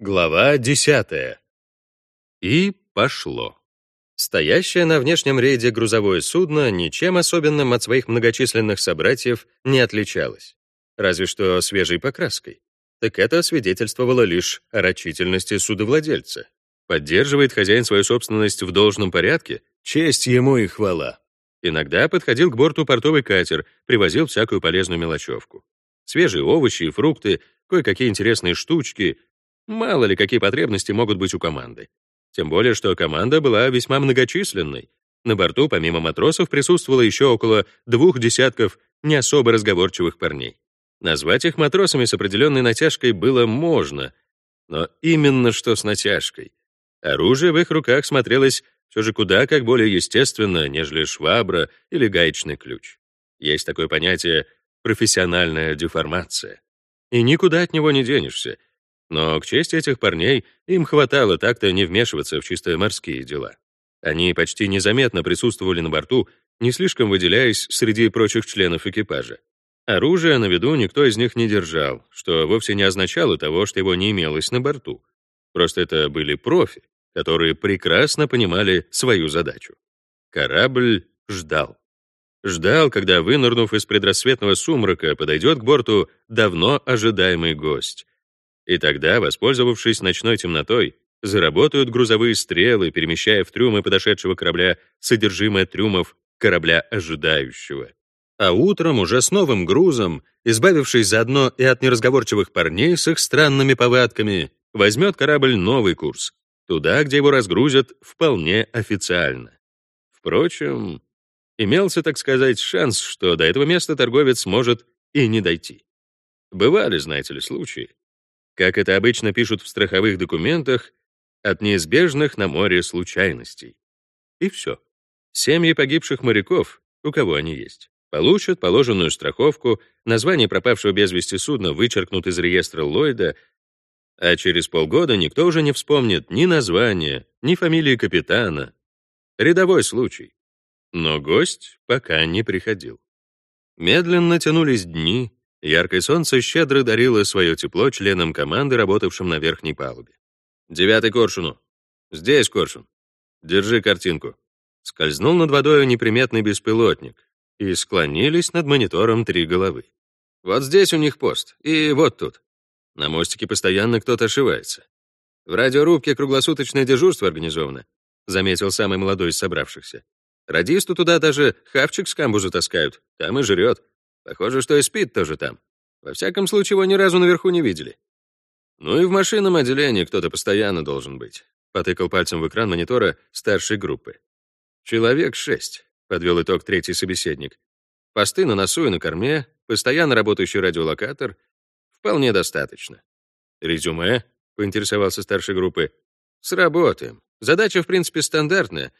Глава 10. И пошло. Стоящее на внешнем рейде грузовое судно ничем особенным от своих многочисленных собратьев не отличалось, разве что свежей покраской. Так это свидетельствовало лишь о рачительности судовладельца. Поддерживает хозяин свою собственность в должном порядке, честь ему и хвала. Иногда подходил к борту портовый катер, привозил всякую полезную мелочевку. Свежие овощи и фрукты, кое-какие интересные штучки, Мало ли, какие потребности могут быть у команды. Тем более, что команда была весьма многочисленной. На борту, помимо матросов, присутствовало еще около двух десятков не особо разговорчивых парней. Назвать их матросами с определенной натяжкой было можно, но именно что с натяжкой. Оружие в их руках смотрелось все же куда как более естественно, нежели швабра или гаечный ключ. Есть такое понятие «профессиональная деформация». И никуда от него не денешься — но, к чести этих парней, им хватало так-то не вмешиваться в чисто морские дела. Они почти незаметно присутствовали на борту, не слишком выделяясь среди прочих членов экипажа. Оружие на виду никто из них не держал, что вовсе не означало того, что его не имелось на борту. Просто это были профи, которые прекрасно понимали свою задачу. Корабль ждал. Ждал, когда, вынырнув из предрассветного сумрака, подойдет к борту давно ожидаемый гость, и тогда, воспользовавшись ночной темнотой, заработают грузовые стрелы, перемещая в трюмы подошедшего корабля содержимое трюмов корабля ожидающего. А утром уже с новым грузом, избавившись заодно и от неразговорчивых парней с их странными повадками, возьмет корабль новый курс, туда, где его разгрузят вполне официально. Впрочем, имелся, так сказать, шанс, что до этого места торговец может и не дойти. Бывали, знаете ли, случаи, как это обычно пишут в страховых документах, от неизбежных на море случайностей. И все. Семьи погибших моряков, у кого они есть, получат положенную страховку, название пропавшего без вести судна вычеркнут из реестра Ллойда, а через полгода никто уже не вспомнит ни названия, ни фамилии капитана. Рядовой случай. Но гость пока не приходил. Медленно тянулись дни, Яркое солнце щедро дарило свое тепло членам команды, работавшим на верхней палубе. «Девятый коршуну. Здесь коршун. Держи картинку». Скользнул над водой неприметный беспилотник, и склонились над монитором три головы. «Вот здесь у них пост, и вот тут». На мостике постоянно кто-то ошивается. В радиорубке круглосуточное дежурство организовано, заметил самый молодой из собравшихся. Радисту туда даже хавчик с камбуза таскают, там и жрет. Похоже, что и спит тоже там. Во всяком случае, его ни разу наверху не видели. Ну и в машинном отделении кто-то постоянно должен быть. Потыкал пальцем в экран монитора старшей группы. Человек шесть, подвел итог третий собеседник. Посты на носу и на корме, постоянно работающий радиолокатор. Вполне достаточно. Резюме, поинтересовался старшей группы. Сработаем. Задача, в принципе, стандартная.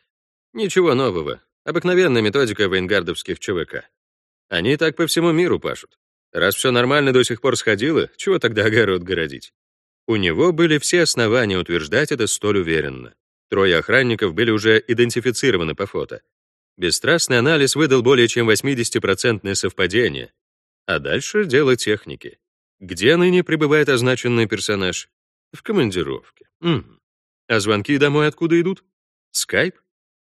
Ничего нового. Обыкновенная методика вейнгардовских ЧВК. Они так по всему миру пашут. Раз все нормально до сих пор сходило, чего тогда огород городить? У него были все основания утверждать это столь уверенно. Трое охранников были уже идентифицированы по фото. Бесстрастный анализ выдал более чем 80% совпадение. А дальше дело техники. Где ныне пребывает означенный персонаж? В командировке. Угу. А звонки домой откуда идут? Скайп?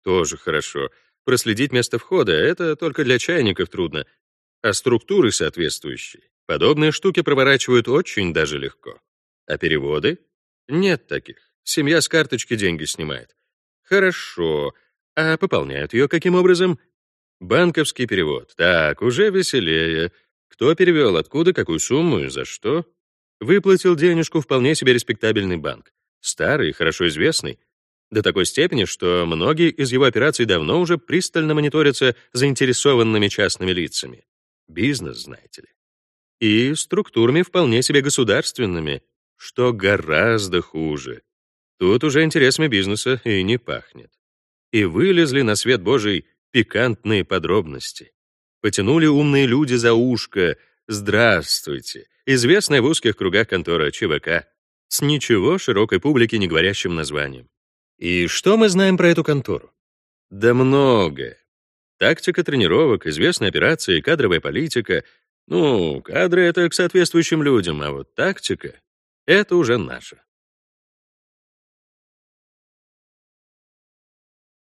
Тоже хорошо. Проследить место входа — это только для чайников трудно, а структуры соответствующие. Подобные штуки проворачивают очень даже легко. А переводы? Нет таких. Семья с карточки деньги снимает. Хорошо. А пополняют ее каким образом? Банковский перевод. Так, уже веселее. Кто перевел, откуда, какую сумму и за что? Выплатил денежку вполне себе респектабельный банк. Старый, хорошо известный, до такой степени, что многие из его операций давно уже пристально мониторятся заинтересованными частными лицами. Бизнес, знаете ли. И структурами вполне себе государственными, что гораздо хуже. Тут уже интересами бизнеса и не пахнет. И вылезли на свет Божий пикантные подробности. Потянули умные люди за ушко «Здравствуйте», известная в узких кругах контора ЧВК, с ничего широкой публике не говорящим названием. И что мы знаем про эту контору? Да многое. Тактика тренировок, известные операции, кадровая политика. Ну, кадры — это к соответствующим людям, а вот тактика — это уже наша.